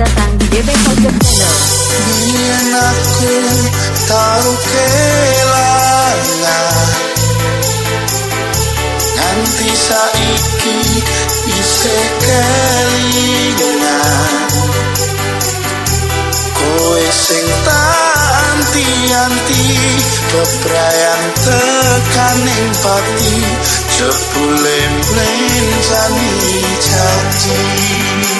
datang di DB Culture Channel. Biyen aku tahu kelangan Nganti saiki isih kelingan Kowe sing tanti-anti bebrayan tekaning pati jebule mlencani janji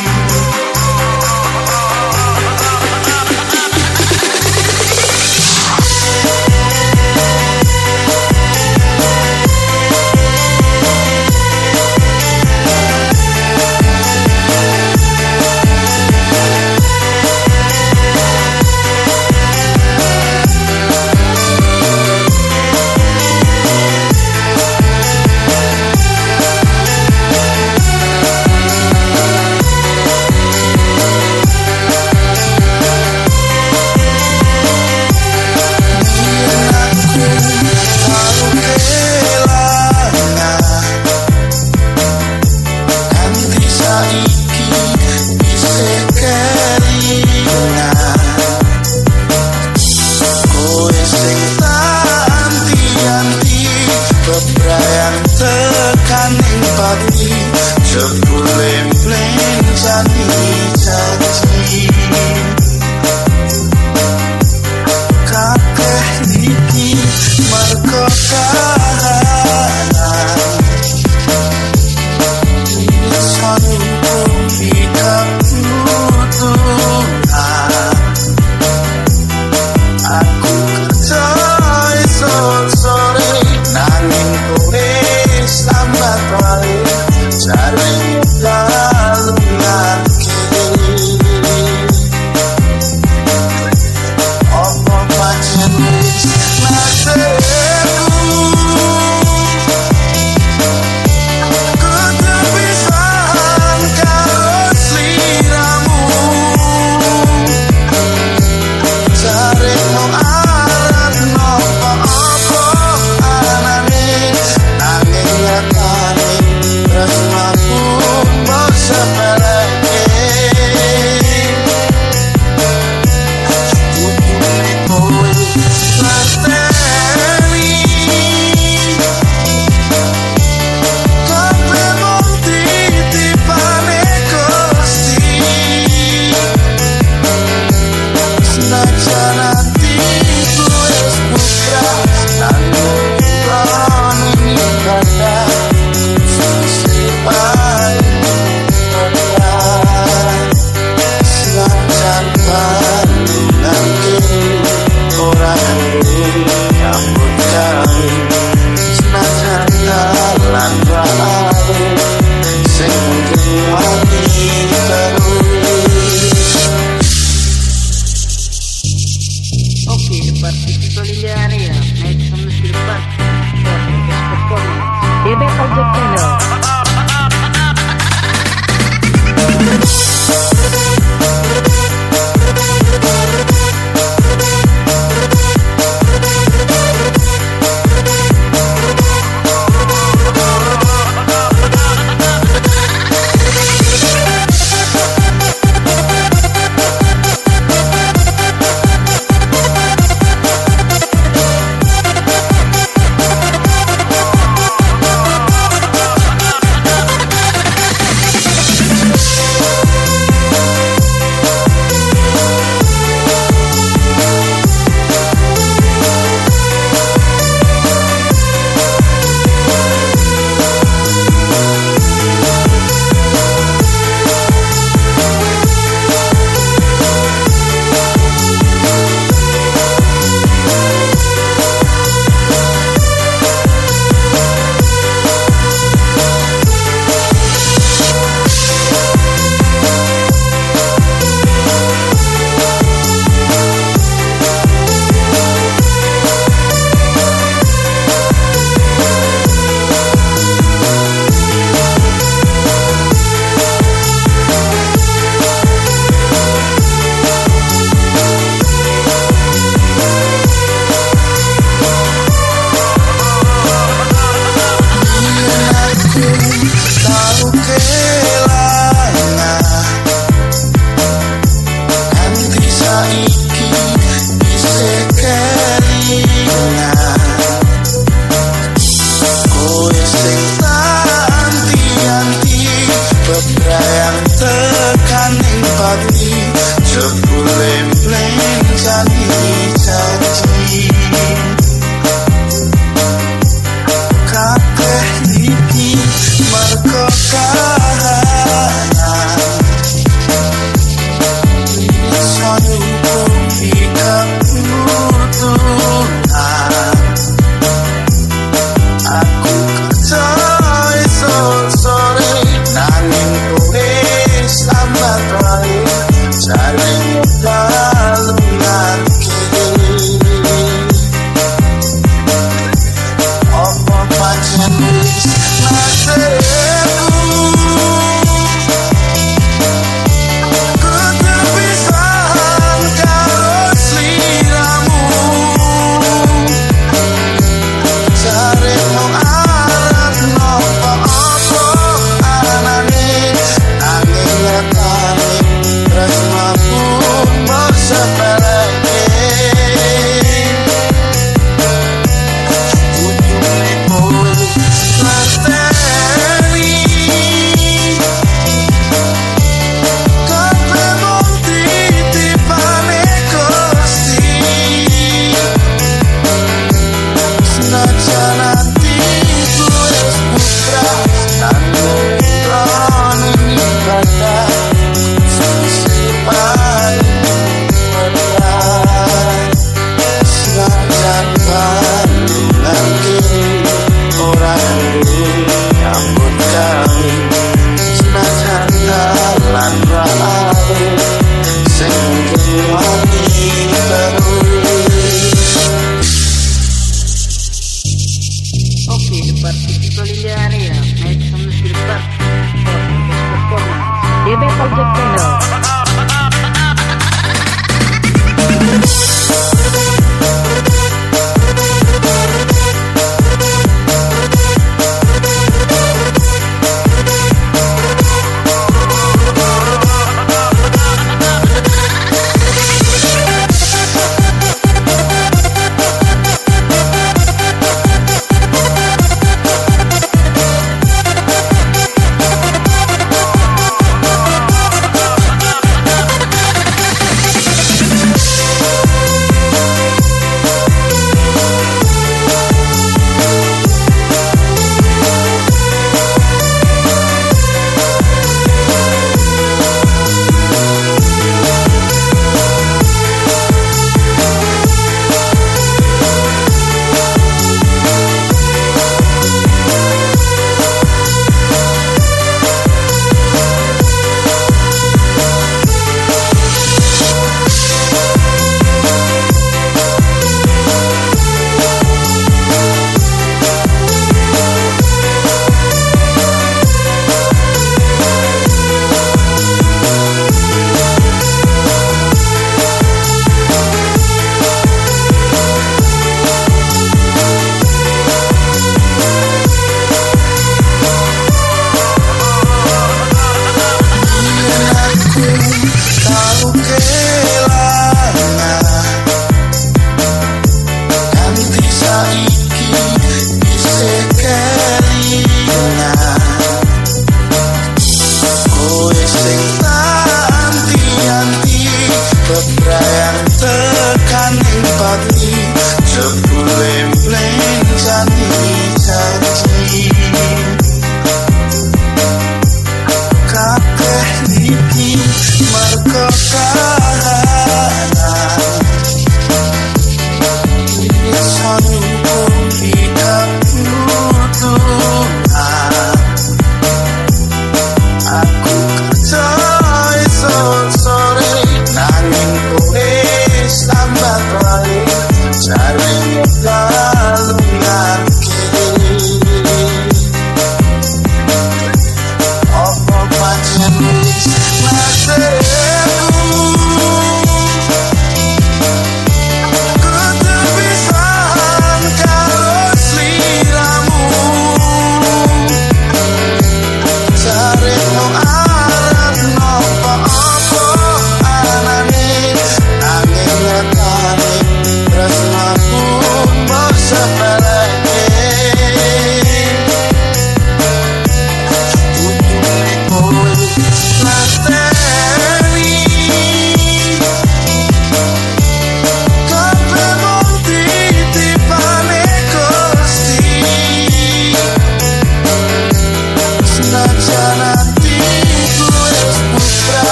Jebule mlencani janji